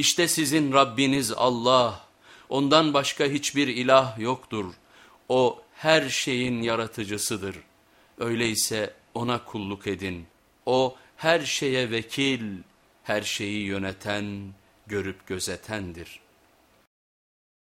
İşte sizin Rabbiniz Allah, ondan başka hiçbir ilah yoktur. O her şeyin yaratıcısıdır. Öyleyse ona kulluk edin. O her şeye vekil, her şeyi yöneten, görüp gözetendir.''